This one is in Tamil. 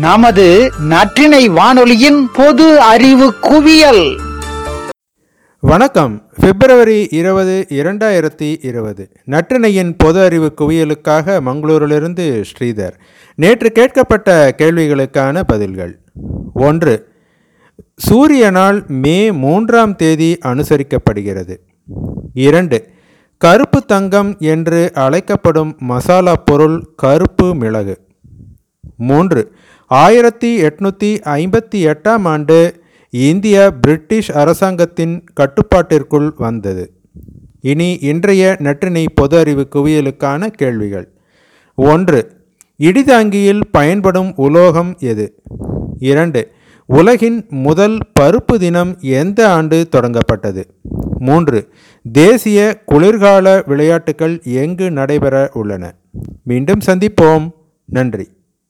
நமது நற்றினை வானொலியின் பொது அறிவு குவியல். வணக்கம். பிப்ரவரி இருபது இரண்டாயிரத்தி இருபது. நற்றினையின் பொது அறிவு குவியலுக்காக மங்களூரிலிருந்து ஸ்ரீதர். நேற்று கேட்கப்பட்ட கேள்விகளுக்கான பதில்கள். ஒன்று சூரிய நாள் மே மூன்றாம் தேதி அனுசரிக்கப்படுகிறது. இரண்டு கருப்பு தங்கம் என்று அழைக்கப்படும் மசாலா பொருள் கருப்பு மிளகு. மூன்று ஆயிரத்தி எட்நூற்றி ஐம்பத்தி எட்டாம் ஆண்டு இந்திய பிரிட்டிஷ் அரசாங்கத்தின் கட்டுப்பாட்டிற்குள் வந்தது. இனி இன்றைய நற்றினை பொது அறிவு குவியலுக்கான கேள்விகள். ஒன்று இடிதாங்கியில் பயன்படும் உலோகம் எது? இரண்டு உலகின் முதல் பருப்பு தினம் எந்த ஆண்டு தொடங்கப்பட்டது? மூன்று தேசிய குளிர்கால விளையாட்டுகள் எங்கு நடைபெற உள்ளன? மீண்டும் சந்திப்போம். நன்றி.